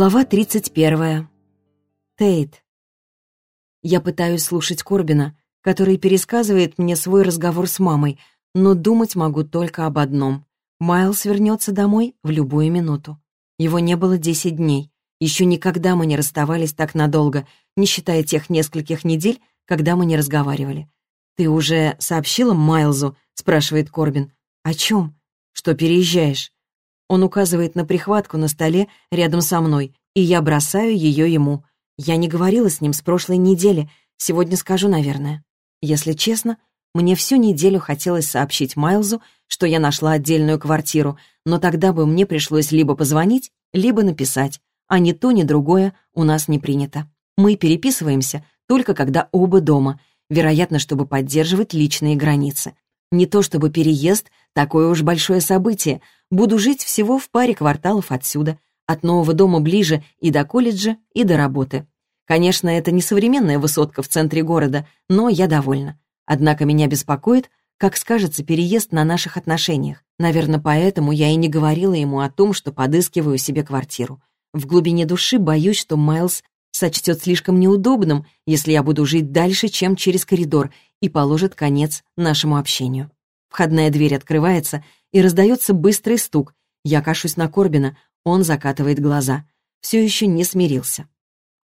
Глава 31. Тейт. Я пытаюсь слушать Корбина, который пересказывает мне свой разговор с мамой, но думать могу только об одном. Майлз вернется домой в любую минуту. Его не было 10 дней. Еще никогда мы не расставались так надолго, не считая тех нескольких недель, когда мы не разговаривали. «Ты уже сообщила Майлзу?» — спрашивает Корбин. «О чем?» «Что переезжаешь?» Он указывает на прихватку на столе рядом со мной, и я бросаю ее ему. Я не говорила с ним с прошлой недели, сегодня скажу, наверное. Если честно, мне всю неделю хотелось сообщить Майлзу, что я нашла отдельную квартиру, но тогда бы мне пришлось либо позвонить, либо написать, а ни то, ни другое у нас не принято. Мы переписываемся только когда оба дома, вероятно, чтобы поддерживать личные границы. Не то чтобы переезд — такое уж большое событие. Буду жить всего в паре кварталов отсюда, от нового дома ближе и до колледжа, и до работы. Конечно, это не современная высотка в центре города, но я довольна. Однако меня беспокоит, как скажется переезд на наших отношениях. Наверное, поэтому я и не говорила ему о том, что подыскиваю себе квартиру. В глубине души боюсь, что Майлз сочтет слишком неудобным, если я буду жить дальше, чем через коридор, и положит конец нашему общению. Входная дверь открывается, и раздается быстрый стук. Я кашусь на Корбина, он закатывает глаза. Все еще не смирился.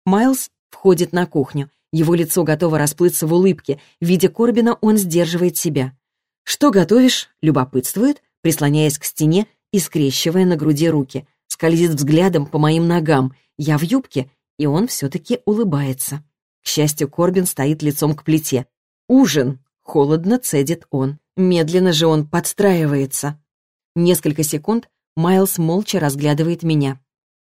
Майлз входит на кухню. Его лицо готово расплыться в улыбке. Видя Корбина, он сдерживает себя. «Что готовишь?» — любопытствует, прислоняясь к стене и скрещивая на груди руки. Скользит взглядом по моим ногам. Я в юбке, и он все-таки улыбается. К счастью, Корбин стоит лицом к плите. «Ужин!» — холодно цедит он. Медленно же он подстраивается. Несколько секунд Майлз молча разглядывает меня.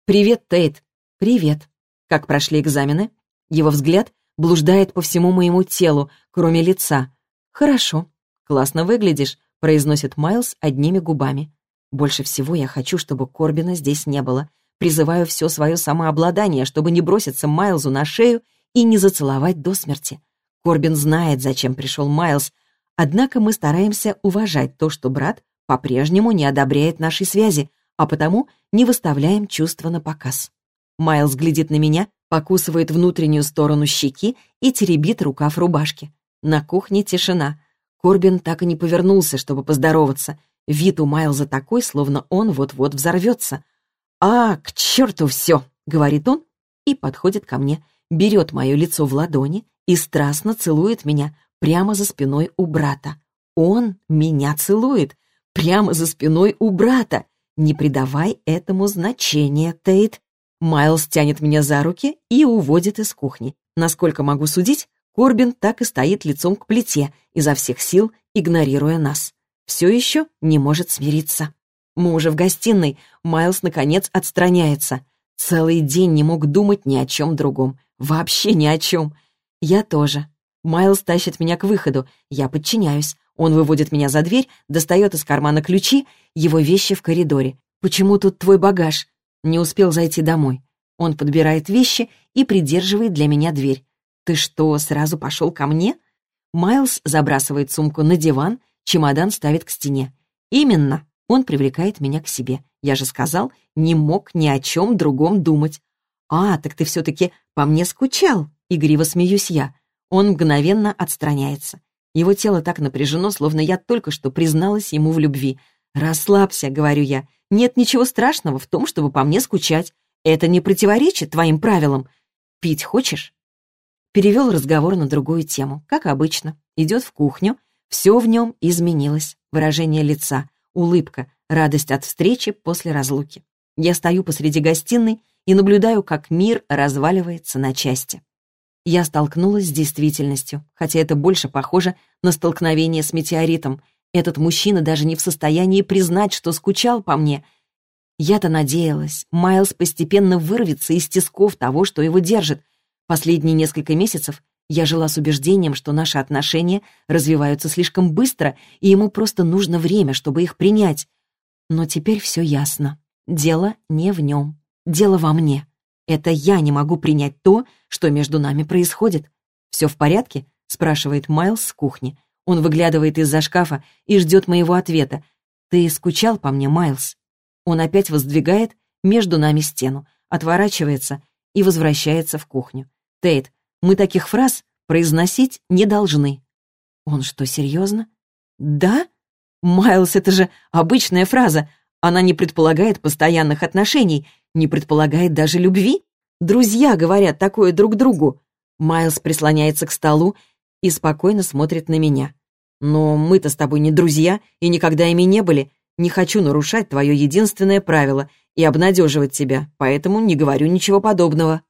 «Привет, Тейт!» «Привет!» «Как прошли экзамены?» Его взгляд блуждает по всему моему телу, кроме лица. «Хорошо. Классно выглядишь», — произносит Майлз одними губами. «Больше всего я хочу, чтобы Корбина здесь не было. Призываю все свое самообладание, чтобы не броситься Майлзу на шею и не зацеловать до смерти. Корбин знает, зачем пришел Майлз, однако мы стараемся уважать то, что брат по-прежнему не одобряет нашей связи, а потому не выставляем чувства на показ. Майлз глядит на меня, покусывает внутреннюю сторону щеки и теребит рукав рубашки. На кухне тишина. Корбин так и не повернулся, чтобы поздороваться. Вид у Майлза такой, словно он вот-вот взорвется — «А, к черту все!» — говорит он и подходит ко мне, берет мое лицо в ладони и страстно целует меня прямо за спиной у брата. Он меня целует прямо за спиной у брата. Не придавай этому значения, Тейт. Майлз тянет меня за руки и уводит из кухни. Насколько могу судить, Корбин так и стоит лицом к плите, изо всех сил игнорируя нас. Все еще не может смириться. Мы уже в гостиной. Майлз, наконец, отстраняется. Целый день не мог думать ни о чем другом. Вообще ни о чем. Я тоже. Майлз тащит меня к выходу. Я подчиняюсь. Он выводит меня за дверь, достает из кармана ключи, его вещи в коридоре. «Почему тут твой багаж?» Не успел зайти домой. Он подбирает вещи и придерживает для меня дверь. «Ты что, сразу пошел ко мне?» Майлз забрасывает сумку на диван, чемодан ставит к стене. «Именно. Он привлекает меня к себе. Я же сказал, не мог ни о чем другом думать. «А, так ты все-таки по мне скучал?» — игриво смеюсь я. Он мгновенно отстраняется. Его тело так напряжено, словно я только что призналась ему в любви. «Расслабься», — говорю я. «Нет ничего страшного в том, чтобы по мне скучать. Это не противоречит твоим правилам. Пить хочешь?» Перевел разговор на другую тему, как обычно. Идет в кухню. Все в нем изменилось. Выражение лица, улыбка, радость от встречи после разлуки. Я стою посреди гостиной и наблюдаю, как мир разваливается на части. Я столкнулась с действительностью, хотя это больше похоже на столкновение с метеоритом. Этот мужчина даже не в состоянии признать, что скучал по мне. Я-то надеялась, Майлз постепенно вырвется из тисков того, что его держит. Последние несколько месяцев я жила с убеждением, что наши отношения развиваются слишком быстро, и ему просто нужно время, чтобы их принять. Но теперь все ясно. Дело не в нем. Дело во мне. Это я не могу принять то, что между нами происходит. «Все в порядке?» — спрашивает Майлз с кухни. Он выглядывает из-за шкафа и ждет моего ответа. «Ты скучал по мне, Майлз?» Он опять воздвигает между нами стену. отворачивается и возвращается в кухню. «Тейт, мы таких фраз произносить не должны». «Он что, серьезно?» «Да? Майлз, это же обычная фраза. Она не предполагает постоянных отношений, не предполагает даже любви. Друзья говорят такое друг другу». Майлз прислоняется к столу и спокойно смотрит на меня. «Но мы-то с тобой не друзья и никогда ими не были. Не хочу нарушать твое единственное правило и обнадеживать тебя, поэтому не говорю ничего подобного».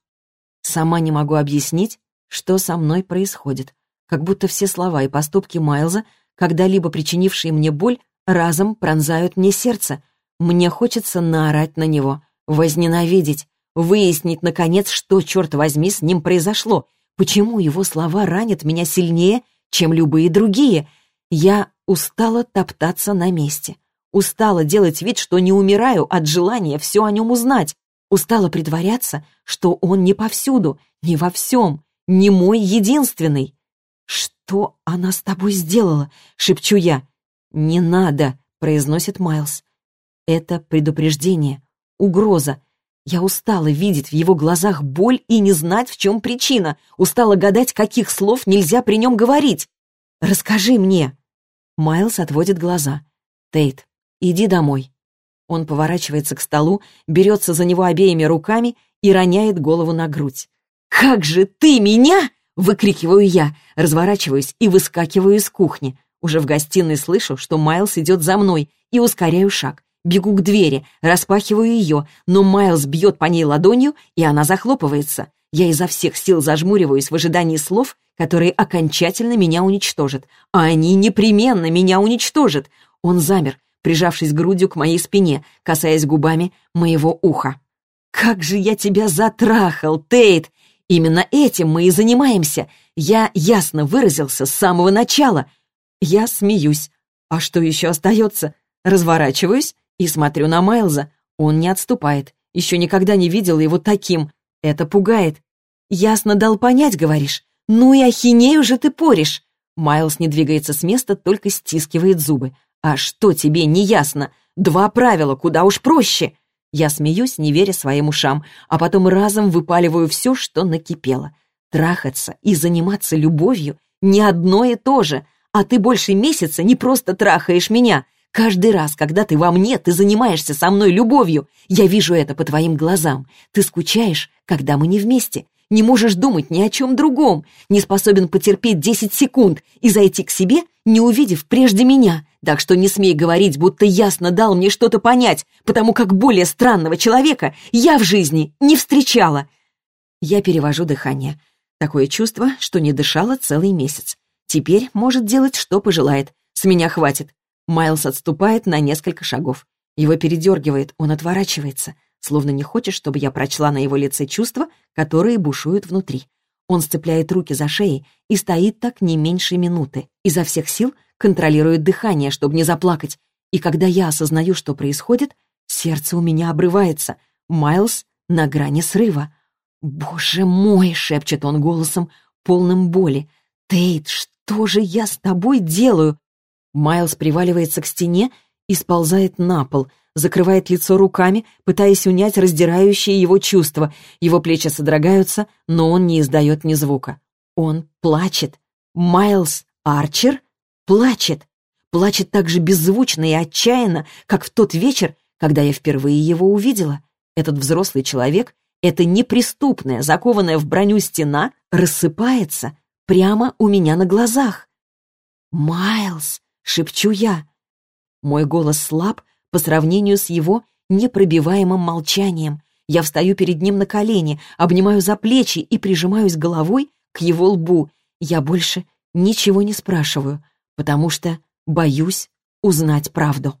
Сама не могу объяснить, что со мной происходит. Как будто все слова и поступки Майлза, когда-либо причинившие мне боль, разом пронзают мне сердце. Мне хочется наорать на него, возненавидеть, выяснить, наконец, что, черт возьми, с ним произошло, почему его слова ранят меня сильнее, чем любые другие. Я устала топтаться на месте. Устала делать вид, что не умираю от желания все о нем узнать. Устала притворяться, что он не повсюду, не во всем, не мой единственный. «Что она с тобой сделала?» — шепчу я. «Не надо», — произносит Майлз. Это предупреждение, угроза. Я устала видеть в его глазах боль и не знать, в чем причина. Устала гадать, каких слов нельзя при нем говорить. «Расскажи мне». Майлз отводит глаза. «Тейт, «Иди домой». Он поворачивается к столу, берется за него обеими руками и роняет голову на грудь. «Как же ты меня!» — выкрикиваю я, разворачиваюсь и выскакиваю из кухни. Уже в гостиной слышу, что Майлз идет за мной, и ускоряю шаг. Бегу к двери, распахиваю ее, но Майлз бьет по ней ладонью, и она захлопывается. Я изо всех сил зажмуриваюсь в ожидании слов, которые окончательно меня уничтожат. А они непременно меня уничтожат. Он замер, прижавшись грудью к моей спине, касаясь губами моего уха. «Как же я тебя затрахал, Тейт! Именно этим мы и занимаемся. Я ясно выразился с самого начала. Я смеюсь. А что еще остается? Разворачиваюсь и смотрю на Майлза. Он не отступает. Еще никогда не видел его таким. Это пугает. Ясно дал понять, говоришь. Ну и ахинею же ты поришь. Майлз не двигается с места, только стискивает зубы. «А что тебе не ясно? Два правила, куда уж проще!» Я смеюсь, не веря своим ушам, а потом разом выпаливаю все, что накипело. Трахаться и заниматься любовью — не одно и то же, а ты больше месяца не просто трахаешь меня. Каждый раз, когда ты во мне, ты занимаешься со мной любовью. Я вижу это по твоим глазам. Ты скучаешь, когда мы не вместе. Не можешь думать ни о чем другом. Не способен потерпеть десять секунд и зайти к себе, не увидев прежде меня. Так что не смей говорить, будто ясно дал мне что-то понять, потому как более странного человека я в жизни не встречала. Я перевожу дыхание. Такое чувство, что не дышала целый месяц. Теперь может делать, что пожелает. С меня хватит. Майлз отступает на несколько шагов. Его передергивает, он отворачивается, словно не хочет, чтобы я прочла на его лице чувства, которые бушуют внутри. Он сцепляет руки за шеей и стоит так не меньше минуты, изо всех сил — контролирует дыхание, чтобы не заплакать. И когда я осознаю, что происходит, сердце у меня обрывается. Майлз на грани срыва. «Боже мой!» — шепчет он голосом, полным боли. «Тейт, что же я с тобой делаю?» Майлз приваливается к стене и сползает на пол, закрывает лицо руками, пытаясь унять раздирающие его чувства. Его плечи содрогаются, но он не издает ни звука. Он плачет. Майлз Арчер Плачет. Плачет так же беззвучно и отчаянно, как в тот вечер, когда я впервые его увидела. Этот взрослый человек, эта неприступная, закованная в броню стена, рассыпается прямо у меня на глазах. «Майлз!» — шепчу я. Мой голос слаб по сравнению с его непробиваемым молчанием. Я встаю перед ним на колени, обнимаю за плечи и прижимаюсь головой к его лбу. Я больше ничего не спрашиваю — потому что боюсь узнать правду.